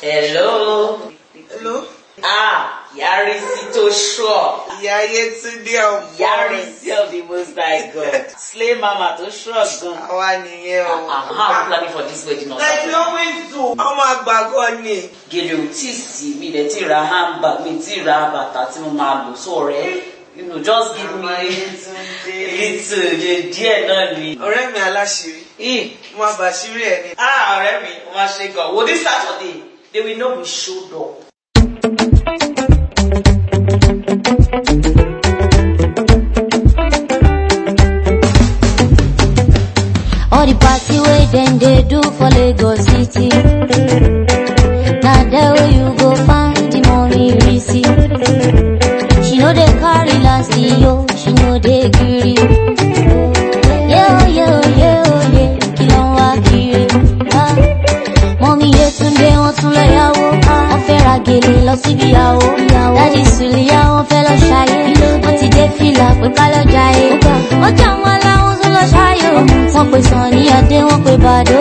Hello. Hello? Ah, Yarisi to sure. Ìyá Yétúndé ọ̀pọ̀. Yarisi of the Most High God. Slay mama to sure gan. Àwa nìyẹn o. Ah, how are you planning for this wedding on Like Saturday? you always do. Ọmọ àgbàgọ́ ni. Gèlè ò tí sí mi dẹ̀ tí ra handbag mi tí ra bàtà tí mo máa lò so ọ̀rẹ́. You know, just give me little jẹ díẹ̀ náà ni. Ọ̀rẹ́ mi aláṣìírí. Ih, Mo máa bàṣírí ẹ̀ ni. Ah, ọ̀rẹ́ mi, wọ́n máa ṣe gan. Wo this Saturday, they will know we showed. All the party wey dem they do for Lagos City. Na there wey you go find the money receipt. She no dey carry last yo, she no dey gree. Ìyàwó. Dádì Sùlíyá wọ́n fẹ́ lọ Adé,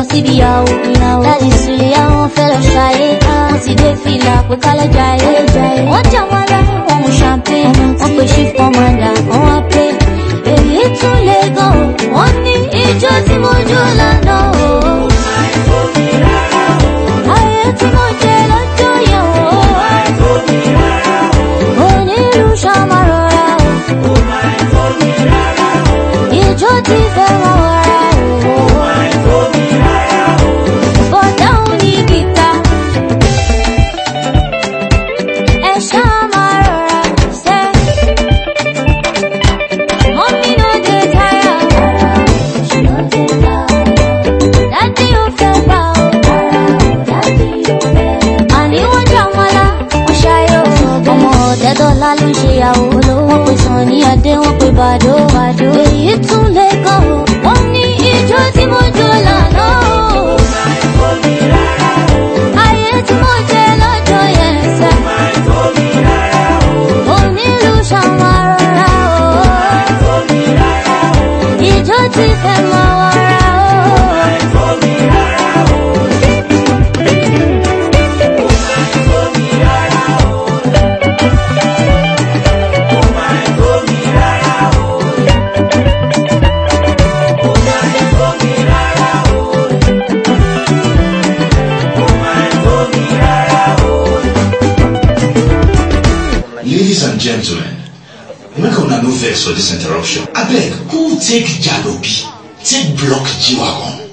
aṣọ ẹbí lọ síbi ìyàwó. Dáàdì Sùlíyá wọ́n fẹ́ lọ ṣayé. Wọ́n ti dé fìlà pé ká lọ jayé. Wọ́n jà wọ́n lá, wọ́n mu champagne. Wọ́n pe chief commander, Bàdó. do. tún lè gan o. Wọ́n vex for this interruption. Abeg, who take Jalobi? Take block G-Wagon?